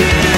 do